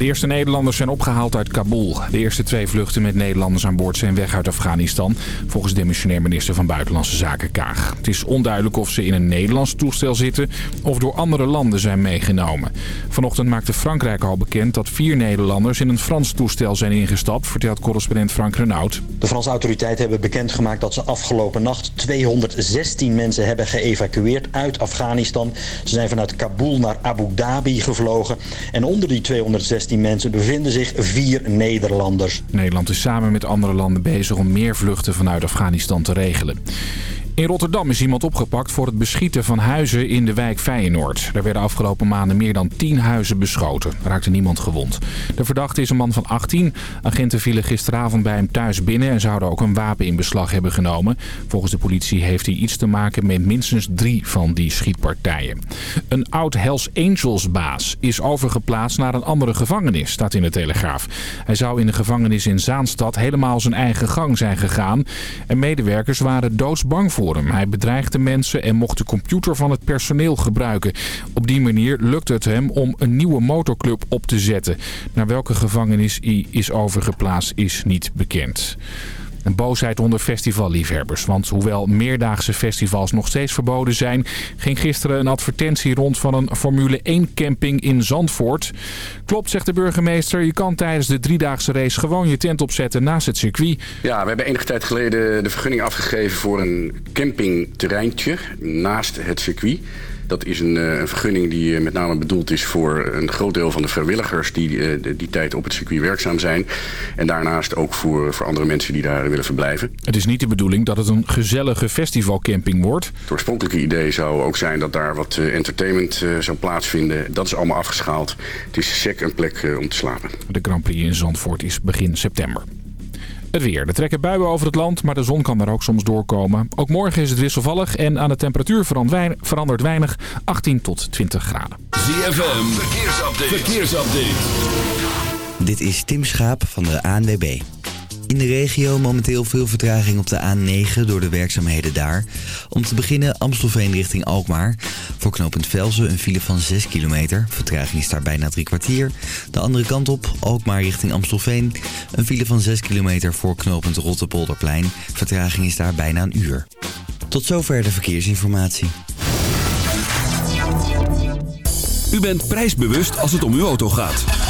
De eerste Nederlanders zijn opgehaald uit Kabul. De eerste twee vluchten met Nederlanders aan boord zijn weg uit Afghanistan... volgens demissionair minister van Buitenlandse Zaken Kaag. Het is onduidelijk of ze in een Nederlands toestel zitten... of door andere landen zijn meegenomen. Vanochtend maakte Frankrijk al bekend dat vier Nederlanders... in een Frans toestel zijn ingestapt, vertelt correspondent Frank Renaud. De Franse autoriteiten hebben bekendgemaakt dat ze afgelopen nacht... 216 mensen hebben geëvacueerd uit Afghanistan. Ze zijn vanuit Kabul naar Abu Dhabi gevlogen. En onder die 216 die mensen bevinden zich vier Nederlanders. Nederland is samen met andere landen bezig om meer vluchten vanuit Afghanistan te regelen. In Rotterdam is iemand opgepakt voor het beschieten van huizen in de wijk Feyenoord. Er werden afgelopen maanden meer dan 10 huizen beschoten. Er raakte niemand gewond. De verdachte is een man van 18. Agenten vielen gisteravond bij hem thuis binnen en zouden ook een wapen in beslag hebben genomen. Volgens de politie heeft hij iets te maken met minstens drie van die schietpartijen. Een oud Hells Angels baas is overgeplaatst naar een andere gevangenis, staat in de Telegraaf. Hij zou in de gevangenis in Zaanstad helemaal zijn eigen gang zijn gegaan. En medewerkers waren doodsbang voor hij bedreigde mensen en mocht de computer van het personeel gebruiken. Op die manier lukte het hem om een nieuwe motorclub op te zetten. Naar welke gevangenis hij is overgeplaatst is niet bekend. Een boosheid onder festivalliefhebbers. Want hoewel meerdaagse festivals nog steeds verboden zijn... ging gisteren een advertentie rond van een Formule 1 camping in Zandvoort. Klopt, zegt de burgemeester. Je kan tijdens de driedaagse race gewoon je tent opzetten naast het circuit. Ja, we hebben enige tijd geleden de vergunning afgegeven voor een campingterreintje naast het circuit... Dat is een, eh, een vergunning die eh, met name bedoeld is voor een groot deel van de vrijwilligers die eh, die tijd op het circuit werkzaam zijn. En daarnaast ook voor, voor andere mensen die daar willen verblijven. Het is niet de bedoeling dat het een gezellige festivalcamping wordt. Het oorspronkelijke idee zou ook zijn dat daar wat entertainment zou plaatsvinden. Dat is allemaal afgeschaald. Het is sec een plek om te slapen. De Grand Prix in Zandvoort is begin september. Het weer. Er trekken buien over het land, maar de zon kan daar ook soms doorkomen. Ook morgen is het wisselvallig en aan de temperatuur verandert weinig 18 tot 20 graden. ZFM, verkeersupdate. verkeersupdate. Dit is Tim Schaap van de ANWB. In de regio momenteel veel vertraging op de A9 door de werkzaamheden daar. Om te beginnen Amstelveen richting Alkmaar. Voor knooppunt Velzen een file van 6 kilometer. Vertraging is daar bijna drie kwartier. De andere kant op, Alkmaar richting Amstelveen. Een file van 6 kilometer voor knooppunt Rottepolderplein. Vertraging is daar bijna een uur. Tot zover de verkeersinformatie. U bent prijsbewust als het om uw auto gaat.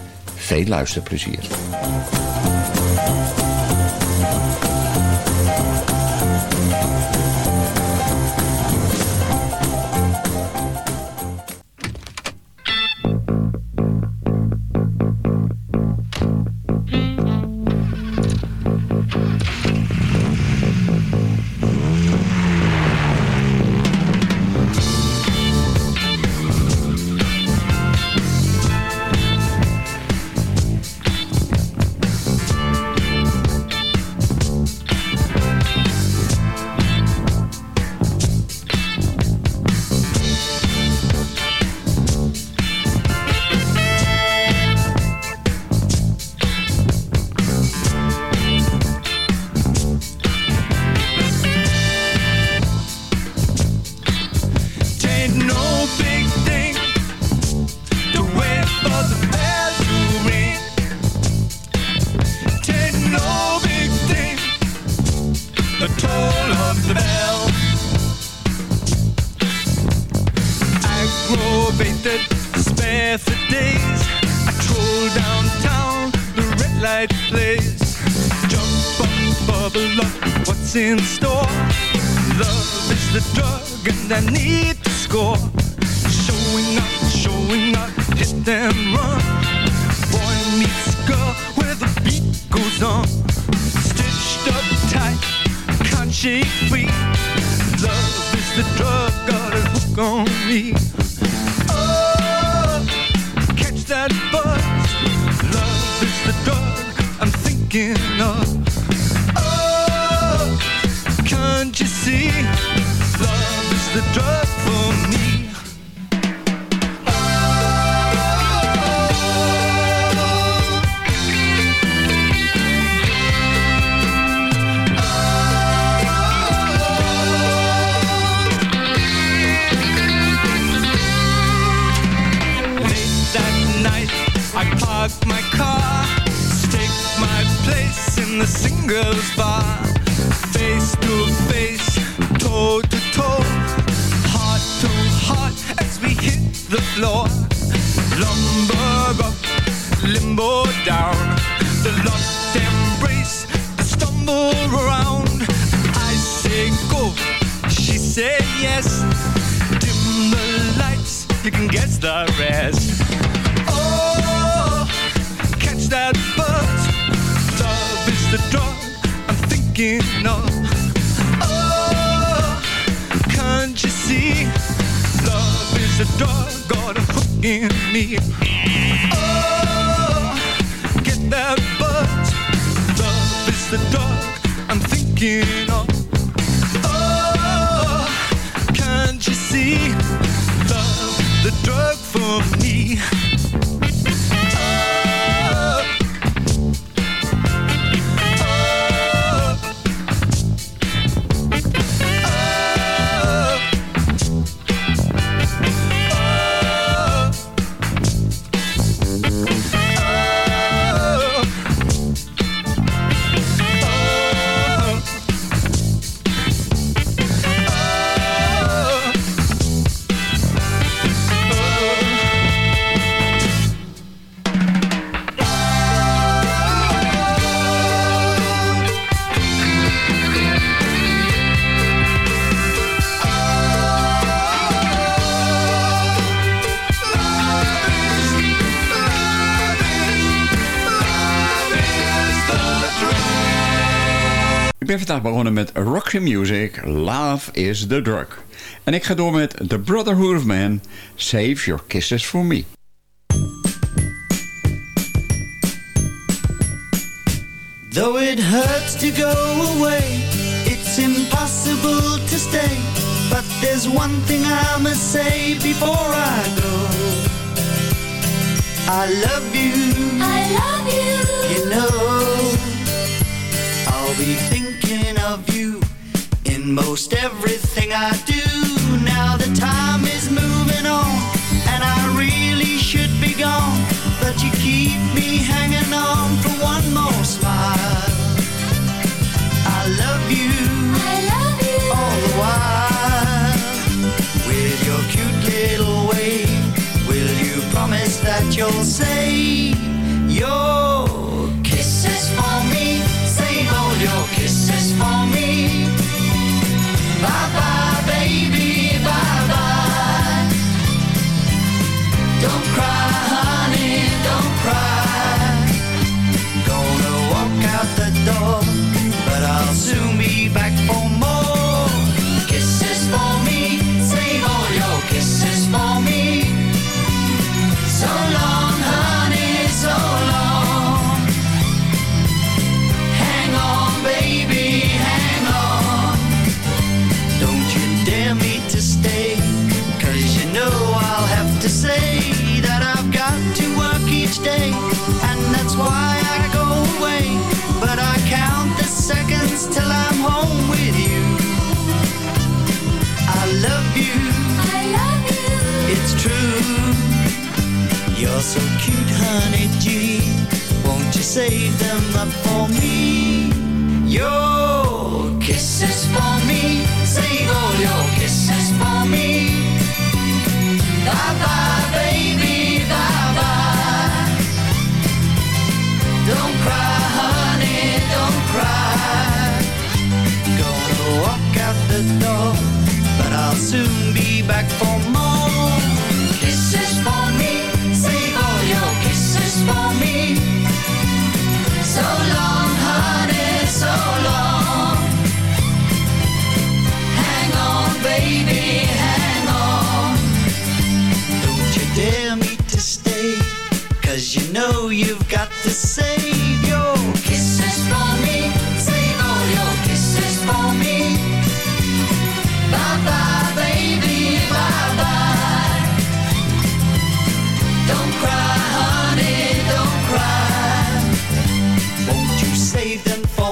veel luisterplezier. Up, bubble what's in store? Love is the drug, and I need to score. Showing up, showing up, hit and run. Boy meets girl, where the beat goes on. Stitched up tight, can't shake free. Love is the drug, got a hook on me. Oh, catch that buzz. Love is the drug I'm thinking of. Love is the drug for me. park my car, my place in the singles the rest. Oh, that buzz. Love is the drug I'm thinking of. Oh, can't you see? Love is the drug got a hook in me. Drug for me. Ben vandaag begonnen met Roxy Music, Love is the Drug. En ik ga door met The Brotherhood of Man, Save Your Kisses For Me. Though it hurts to go away, it's impossible to stay. But there's one thing I must say before I go. I love you. I love you. You know, I'll be thinking of you in most everything I do. Now the time is moving on, and I really should be gone. But you keep me hanging on for one more smile. I love you, I love you all the while. With your cute little wave, will you promise that you'll say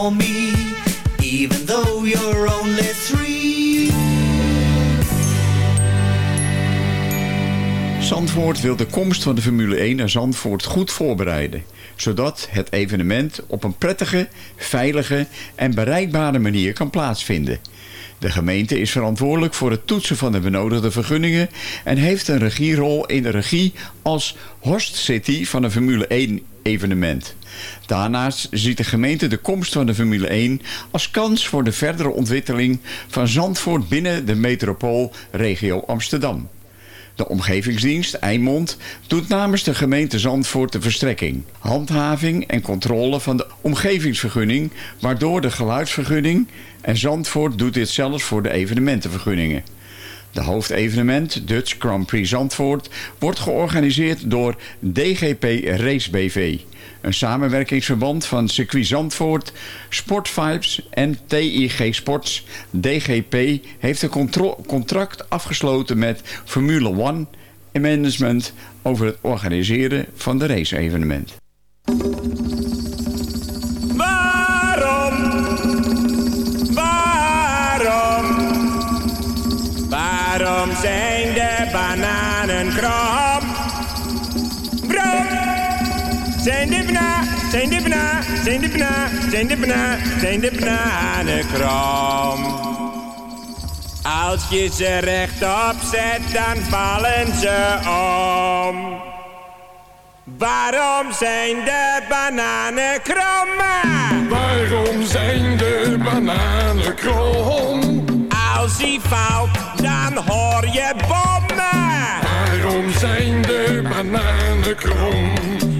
me? Even though you're only three. Zandvoort wil de komst van de Formule 1 naar Zandvoort goed voorbereiden. Zodat het evenement op een prettige, veilige en bereikbare manier kan plaatsvinden. De gemeente is verantwoordelijk voor het toetsen van de benodigde vergunningen... en heeft een regierol in de regie als host city van een Formule 1 evenement. Daarnaast ziet de gemeente de komst van de Formule 1 als kans voor de verdere ontwikkeling van Zandvoort binnen de metropoolregio Amsterdam. De omgevingsdienst Eimond doet namens de gemeente Zandvoort de verstrekking, handhaving en controle van de omgevingsvergunning, waardoor de geluidsvergunning en Zandvoort doet dit zelfs voor de evenementenvergunningen. De hoofdevenement Dutch Grand Prix Zandvoort wordt georganiseerd door DGP Race BV. Een samenwerkingsverband van Circuit Zandvoort, Sportvibes en TIG Sports. DGP heeft een contract afgesloten met Formule One en Management over het organiseren van de race-evenement. Waarom zijn de bananen krom? Brom! Zijn de bana, zijn de bana, zijn de bana, zijn de bana, zijn de bananen krom? Als je ze rechtop zet, dan vallen ze om. Waarom zijn de bananen krom? Waarom zijn de bananen krom? Als hij valt, dan hoor je bommen. Waarom zijn de bananen krom?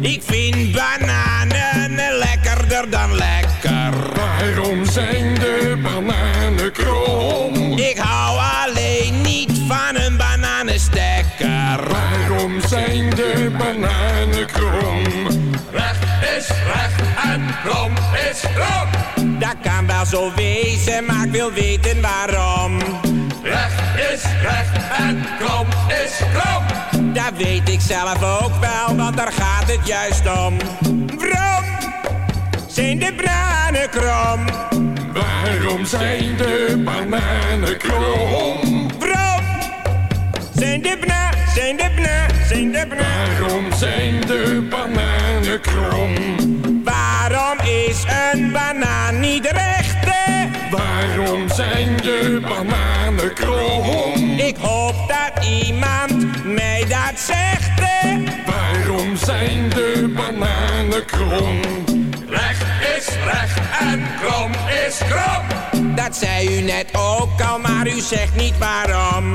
Ik vind bananen lekkerder dan lekker. Waarom zijn de bananen krom? Ik hou alleen niet van een bananenstekker. Waarom zijn de bananen krom? Recht is recht en krom is krom. Dat kan wel zo wezen, maar ik wil weten waarom. Recht is recht en krom is krom. Dat weet ik zelf ook wel, want daar gaat het juist om. Waarom zijn de bananen krom? Waarom zijn de bananen krom? Waarom zijn de zijn de bana, zijn de bana? Waarom zijn de bananen krom? Is een banaan niet recht? hè? Waarom zijn de bananen krom? Ik hoop dat iemand mij dat zegt. hè? Waarom zijn de bananen krom? Recht is recht en krom is krom. Dat zei u net ook al, maar u zegt niet waarom.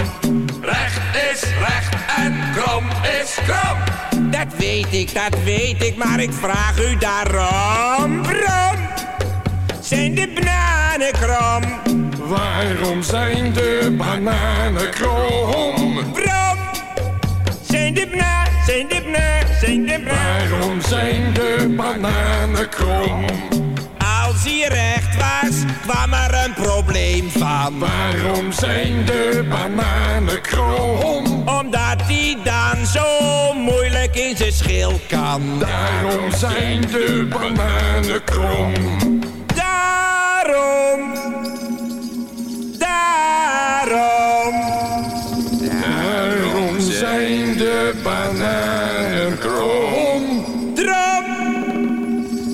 Recht is recht en krom is krom. Dat weet ik, dat weet ik, maar ik vraag u daarom. Zijn de bananen krom? Waarom zijn de bananen krom? Zijn de bananen, zijn de bananen, zijn de bananen? Waarom zijn de bananen krom? Als hij recht was, kwam er een probleem van. Waarom zijn de bananen krom? Omdat hij dan zo in zijn schil kan. Daarom zijn de bananen krom. Daarom, daarom. Daarom zijn de bananen krom. Drom.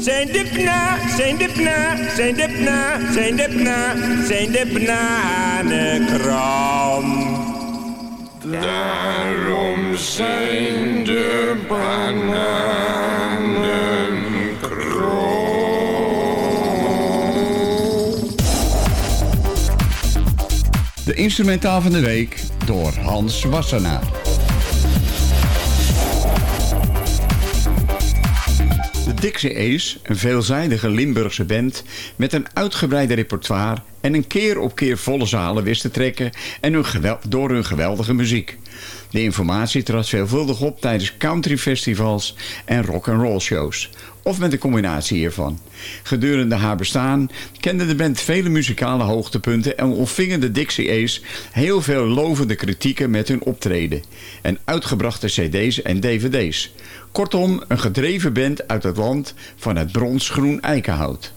Zijn de bna, zijn de bna, zijn de bna, zijn de bna, zijn de bananen krom. Daarom zijn de bananen krom. De instrumentaal van de week door Hans Wassenaar. Dixie Ace, een veelzijdige Limburgse band met een uitgebreide repertoire en een keer op keer volle zalen wist te trekken en hun gewel- door hun geweldige muziek. De informatie trad veelvuldig op tijdens countryfestivals en rock'n'roll shows. Of met een combinatie hiervan. Gedurende haar bestaan kende de band vele muzikale hoogtepunten en ontvingen de Dixie Ace heel veel lovende kritieken met hun optreden. En uitgebrachte cd's en dvd's. Kortom, een gedreven band uit het land van het bronsgroen eikenhout.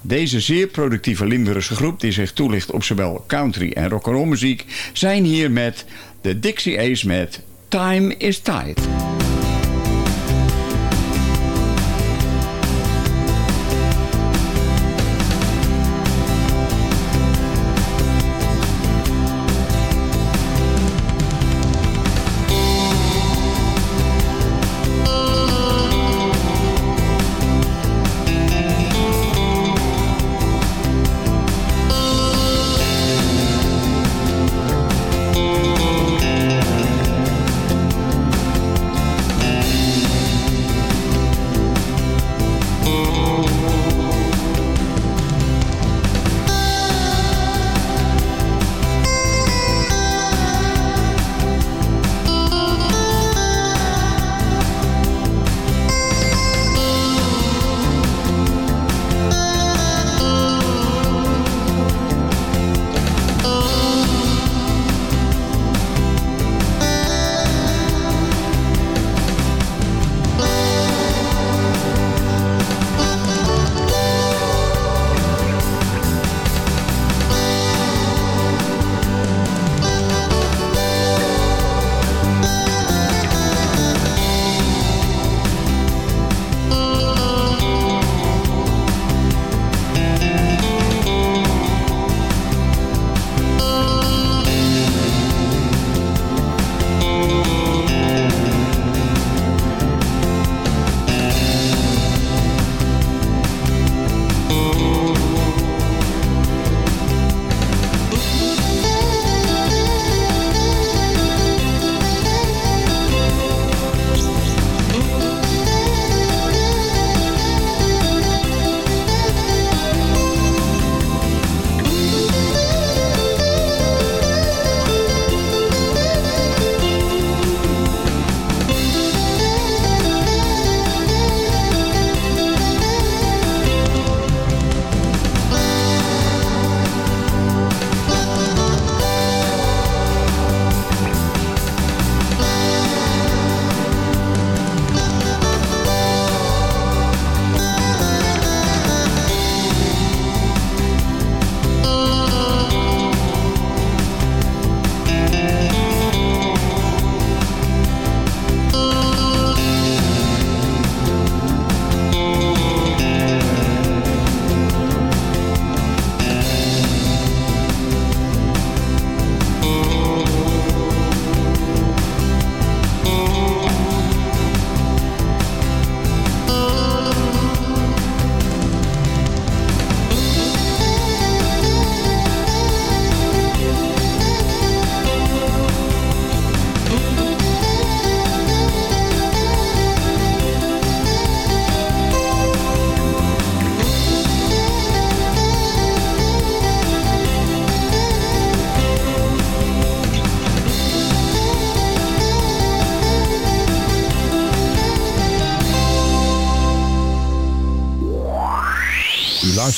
Deze zeer productieve Limburgse groep die zich toelicht op zowel country en rock'n'roll muziek zijn hier met de Dixie Ace met Time is Tight.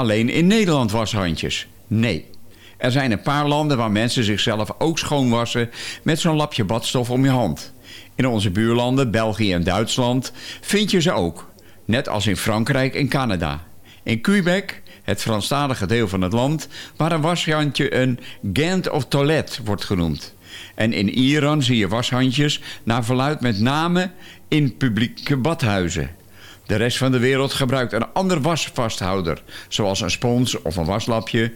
Alleen in Nederland washandjes? Nee. Er zijn een paar landen waar mensen zichzelf ook schoonwassen met zo'n lapje badstof om je hand. In onze buurlanden, België en Duitsland, vind je ze ook. Net als in Frankrijk en Canada. In Quebec, het Franstalige deel van het land, waar een washandje een gant of toilet wordt genoemd. En in Iran zie je washandjes naar verluid met name in publieke badhuizen. De rest van de wereld gebruikt een ander wasvasthouder, zoals een spons of een waslapje,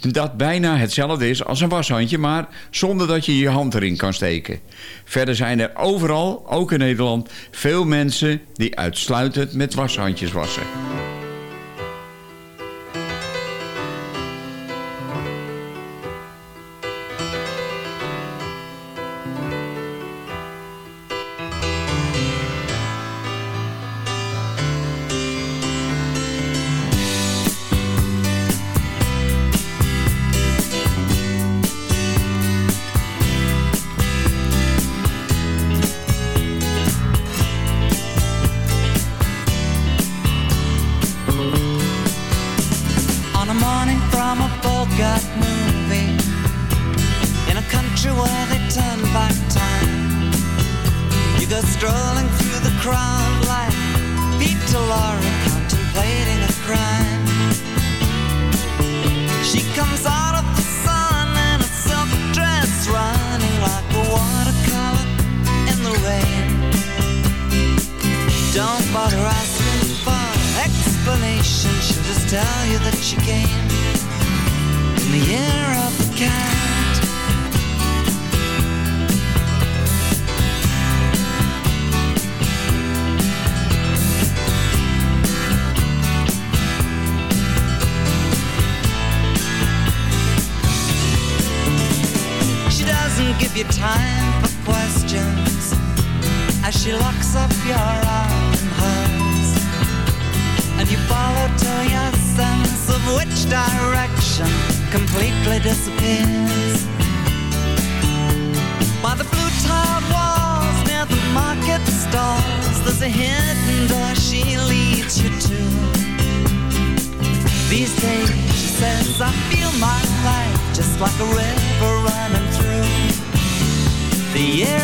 dat bijna hetzelfde is als een washandje, maar zonder dat je je hand erin kan steken. Verder zijn er overal, ook in Nederland, veel mensen die uitsluitend met washandjes wassen. The year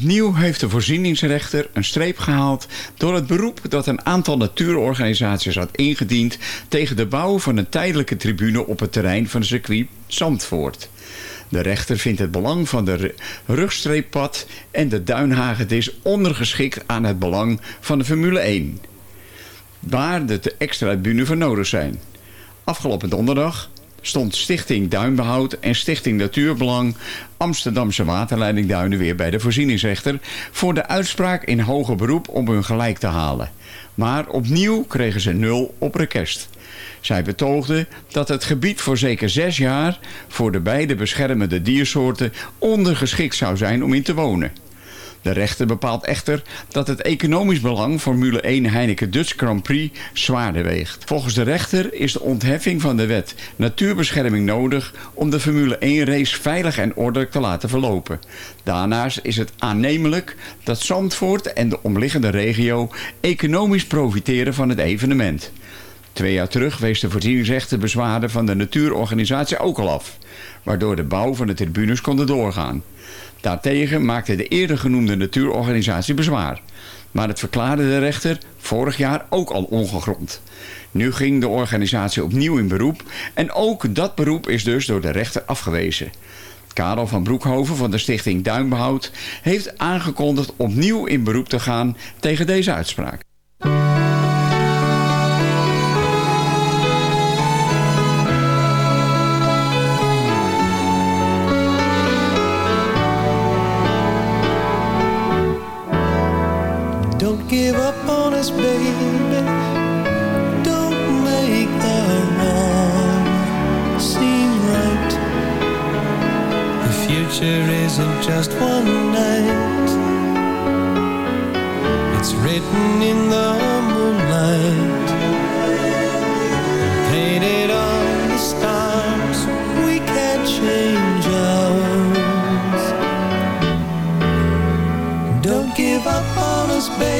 Opnieuw heeft de voorzieningsrechter een streep gehaald door het beroep dat een aantal natuurorganisaties had ingediend tegen de bouw van een tijdelijke tribune op het terrein van circuit Zandvoort. De rechter vindt het belang van de ru- rugstreeppad en de duinhagedis ondergeschikt aan het belang van de Formule 1. Waar de extra tribune voor nodig zijn. Afgelopen donderdag stond Stichting Duinbehoud en Stichting Natuurbelang Amsterdamse Waterleiding Duinen weer bij de voorzieningsrechter voor de uitspraak in hoger beroep om hun gelijk te halen. Maar opnieuw kregen ze nul op request. Zij betoogden dat het gebied voor zeker zes jaar voor de beide beschermende diersoorten ondergeschikt zou zijn om in te wonen. De rechter bepaalt echter dat het economisch belang Formule 1 Heineken Dutch Grand Prix zwaarder weegt. Volgens de rechter is de ontheffing van de wet natuurbescherming nodig om de Formule 1 race veilig en ordelijk te laten verlopen. Daarnaast is het aannemelijk dat Zandvoort en de omliggende regio economisch profiteren van het evenement. Twee jaar terug wees de voorzieningsrechter bezwaren van de natuurorganisatie ook al af, waardoor de bouw van de tribunes konden doorgaan. Daartegen maakte de eerder genoemde natuurorganisatie bezwaar. Maar het verklaarde de rechter vorig jaar ook al ongegrond. Nu ging de organisatie opnieuw in beroep en ook dat beroep is dus door de rechter afgewezen. Karel van Broekhoven van de stichting Duinbehoud heeft aangekondigd opnieuw in beroep te gaan tegen deze uitspraak. Give up on us, baby. Don't make the wrong seem right. The future isn't just one night. It's written in the moonlight. Painted on the stars. We can't change ours. Don't give up on us, baby.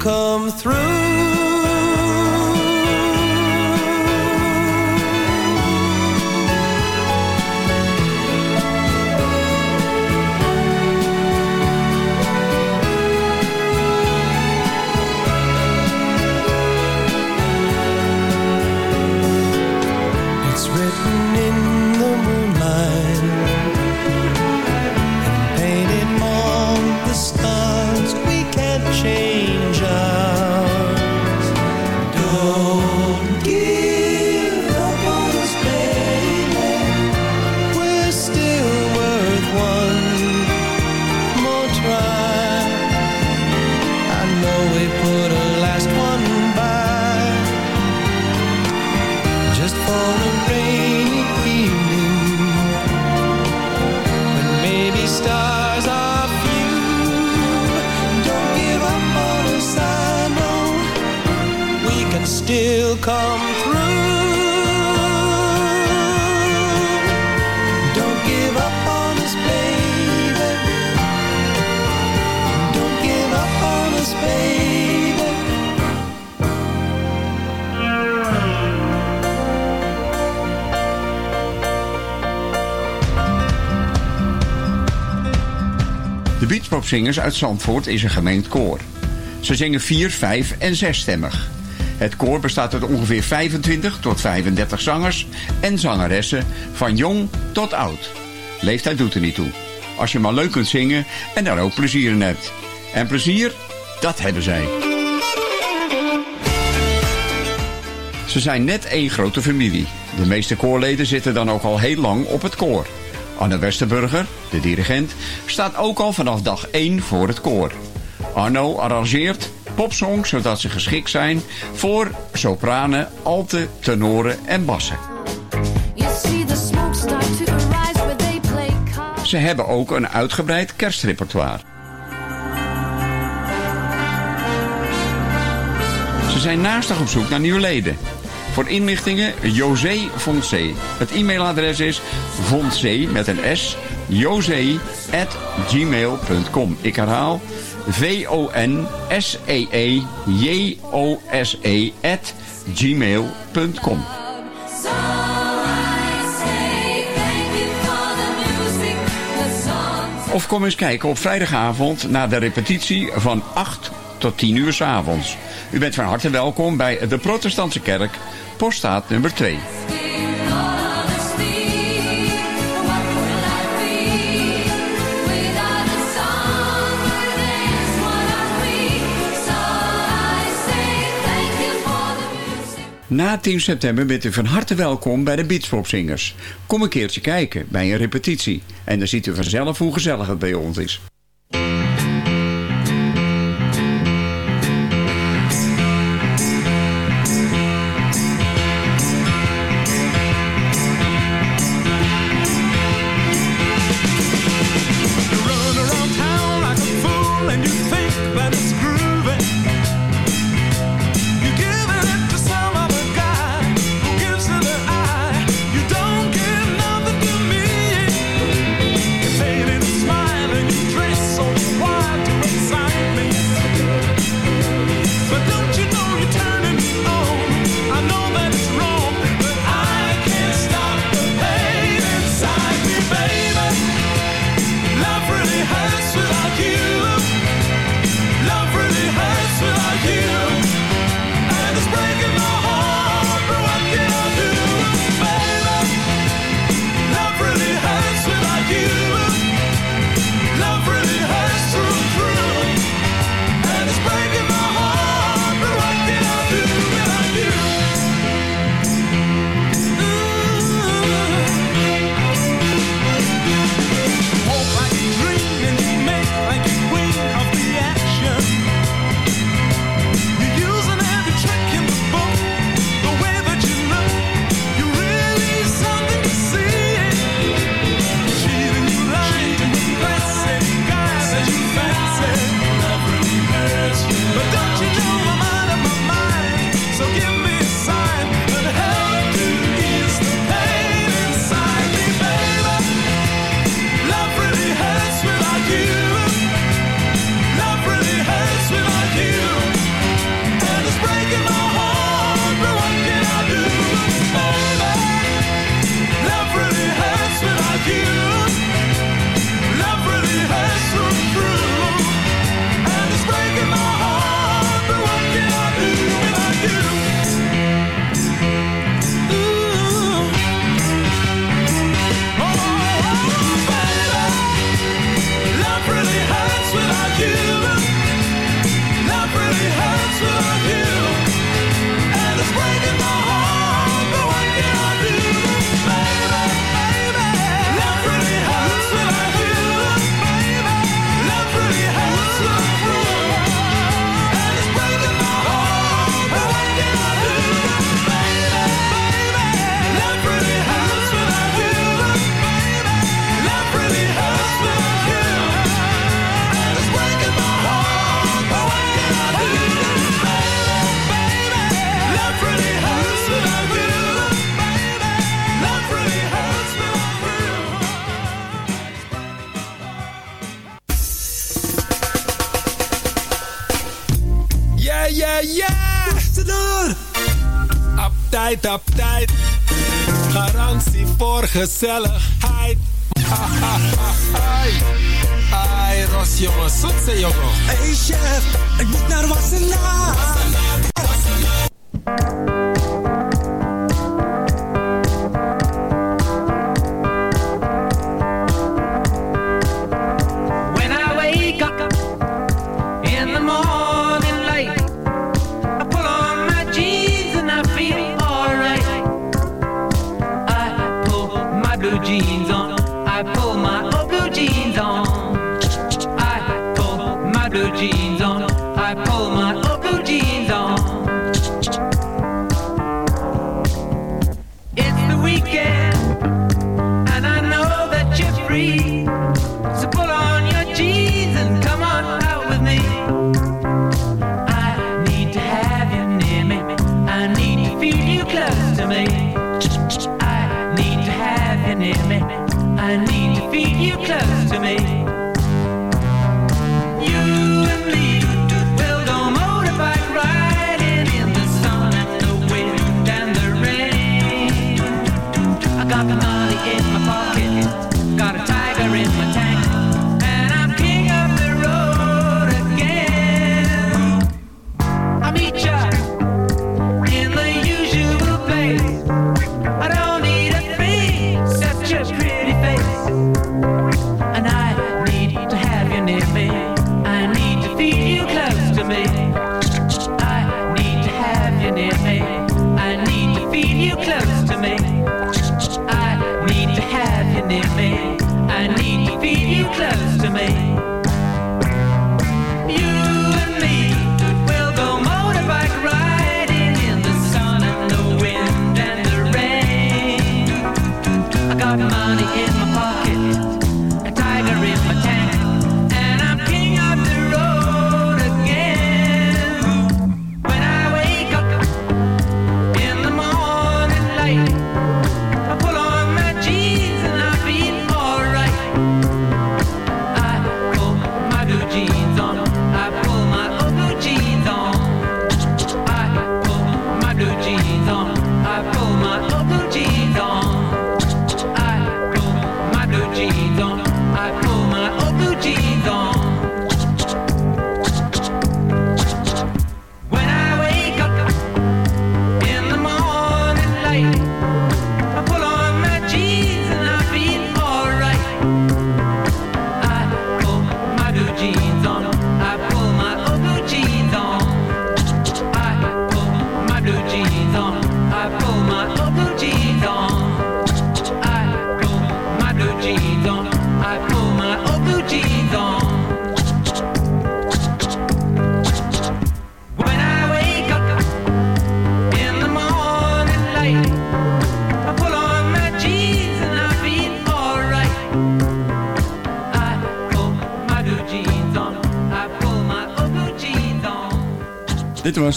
Come through. Beachpopzingers uit Zandvoort is een gemengd koor. Ze zingen vier, vijf en zesstemmig. Het koor bestaat uit ongeveer 25 tot 35 zangers en zangeressen van jong tot oud. Leeftijd doet er niet toe. Als je maar leuk kunt zingen en daar ook plezier in hebt. En plezier, dat hebben zij. Ze zijn net één grote familie. De meeste koorleden zitten dan ook al heel lang op het koor. Anne Westerburger, de dirigent, staat ook al vanaf dag 1 voor het koor. Arno arrangeert popsongs zodat ze geschikt zijn voor sopranen, alten, tenoren en bassen. Ze hebben ook een uitgebreid kerstrepertoire. Ze zijn naastig op zoek naar nieuwe leden. Voor inlichtingen José Fonse. Het e-mailadres is fonse met een s, josé at gmail.com. Ik herhaal v-o-n-s-e-e-j-o-s-e at gmail.com. The music, the songs. Of kom eens kijken op vrijdagavond naar de repetitie van 8 tot 10 uur 's avonds. U bent van harte welkom bij de Protestantse Kerk, poststaat nummer 2. Na 10 september bent u van harte welkom bij de Beachpopzingers. Kom een keertje kijken bij een repetitie. En dan ziet u vanzelf hoe gezellig het bij ons is. gezelligheid. Ai, Ros jongen, zoetse jongen. Hey chef, ik moet naar Wassenaar. Wassenaar.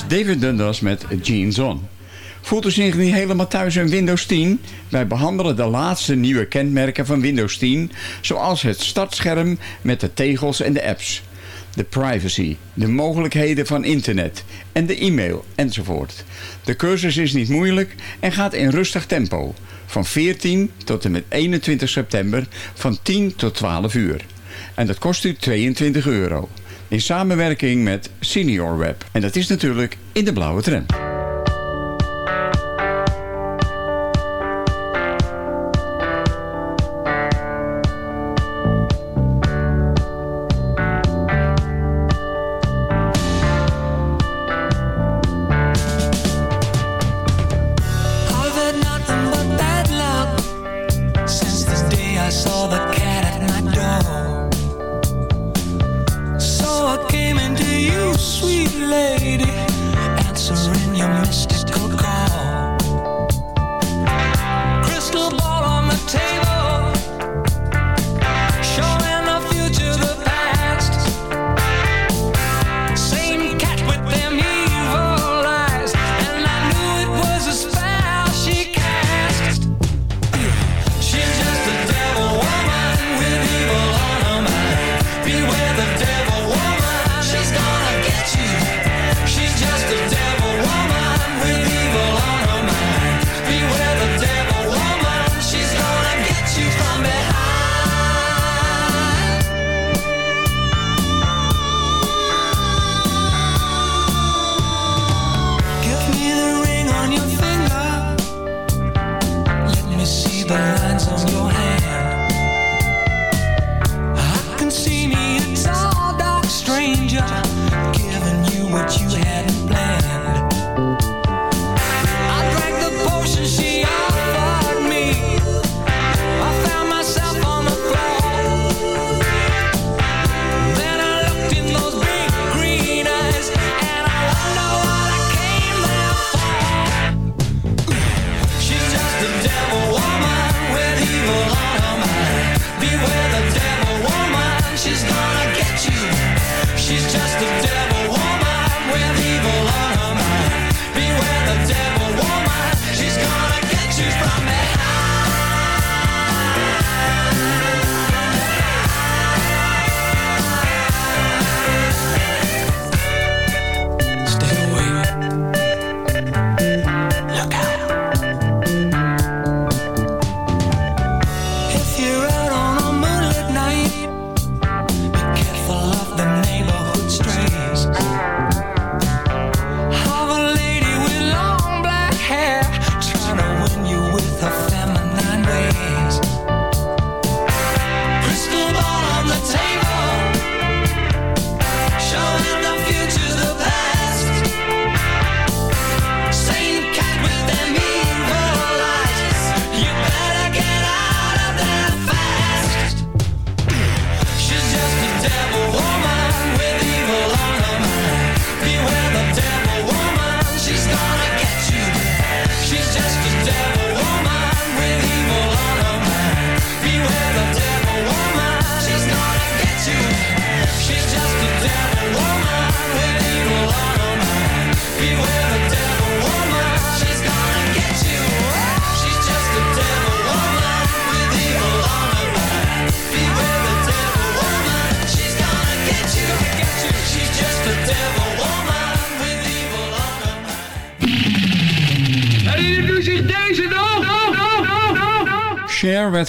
David Dundas met Jeans On. Voelt u zich niet helemaal thuis in Windows 10? Wij behandelen de laatste nieuwe kenmerken van Windows 10... zoals het startscherm met de tegels en de apps... de privacy, de mogelijkheden van internet en de e-mail enzovoort. De cursus is niet moeilijk en gaat in rustig tempo... van 14 tot en met 21 september van 10 tot 12 uur. En dat kost u 22 euro in samenwerking met Senior Web. En dat is natuurlijk in de blauwe tram.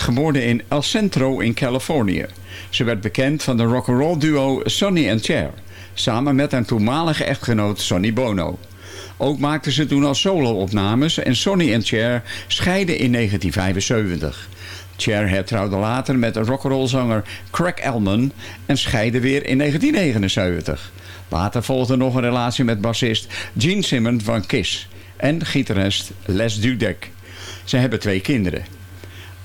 Geboren in El Centro in Californië. Ze werd bekend van de rock'n'roll duo Sonny Cher, samen met haar toenmalige echtgenoot Sonny Bono. Ook maakte ze toen al solo-opnames en Sonny Cher scheidden in 1975. Cher hertrouwde later met rock'n'roll-zanger Craig Elman en scheidde weer in 1979. Later volgde nog een relatie met bassist Gene Simmons van Kiss en gitarist Les Dudek. Ze hebben twee kinderen.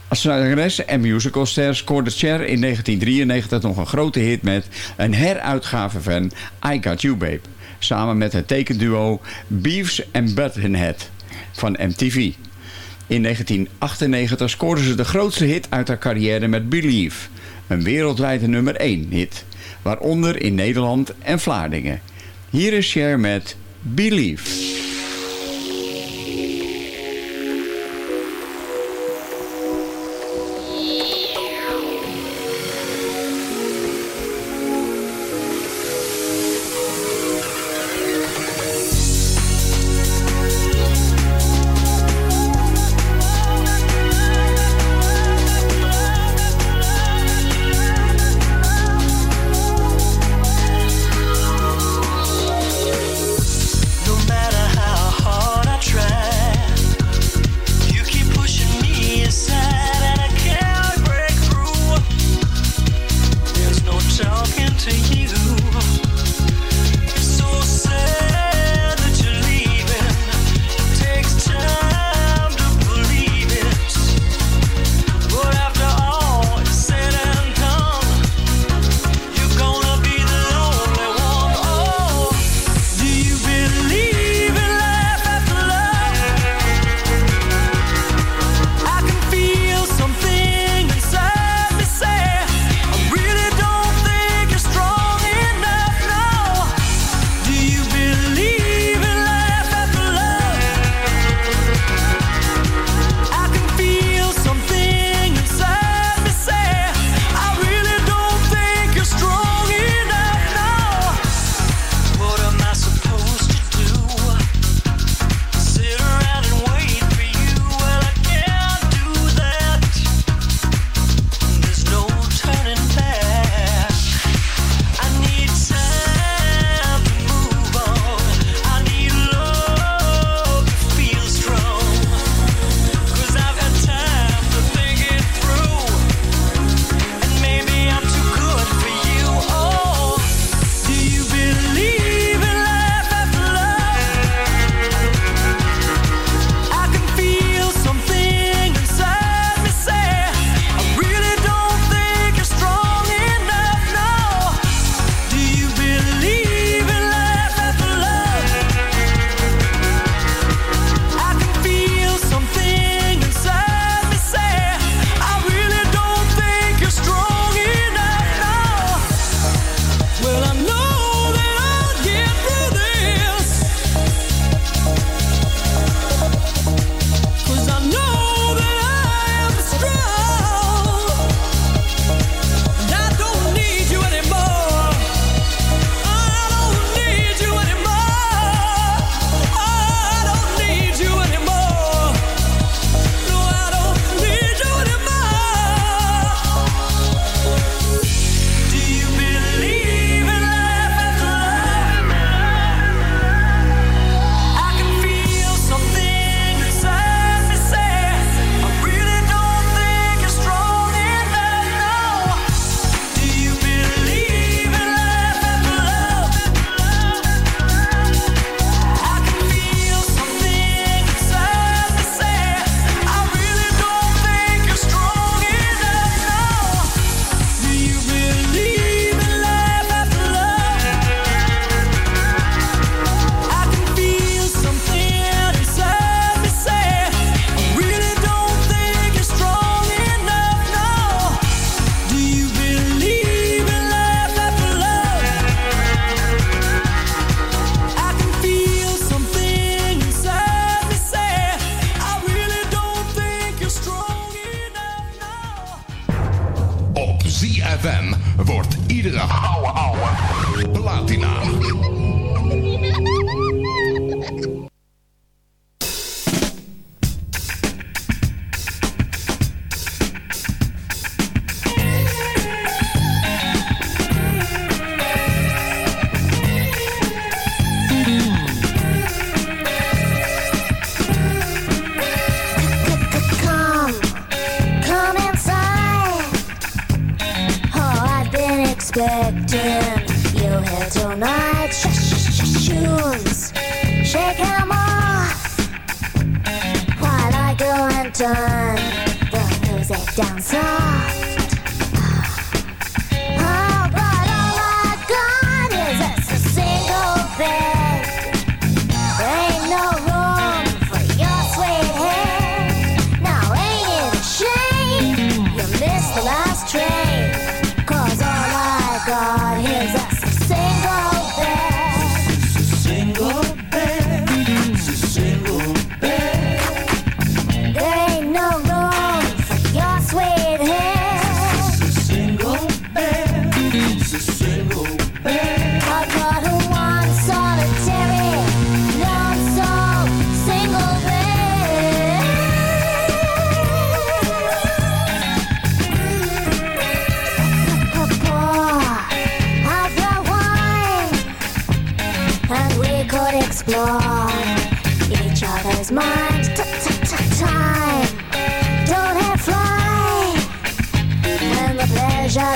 Als zangeres en musicalster scoorde Cher in 1993 nog een grote hit met een heruitgave van I Got You Babe. Samen met het tekenduo Beavis and Buttonhead van MTV. In 1998 scoorde ze de grootste hit uit haar carrière met Believe. Een wereldwijde nummer 1 hit. Waaronder in Nederland en Vlaardingen. Hier is Cher met Believe.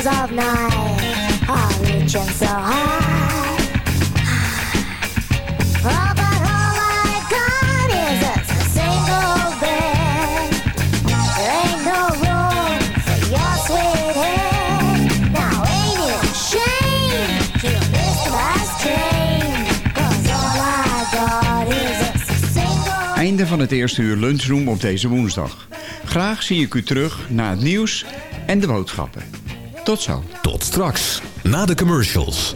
Of night are reaching. Oh, got is a. Now is a Einde van het eerste uur lunchroom op deze woensdag. Graag zie ik u terug na het nieuws en de boodschappen. Tot zo. Tot straks, na de commercials.